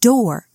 door.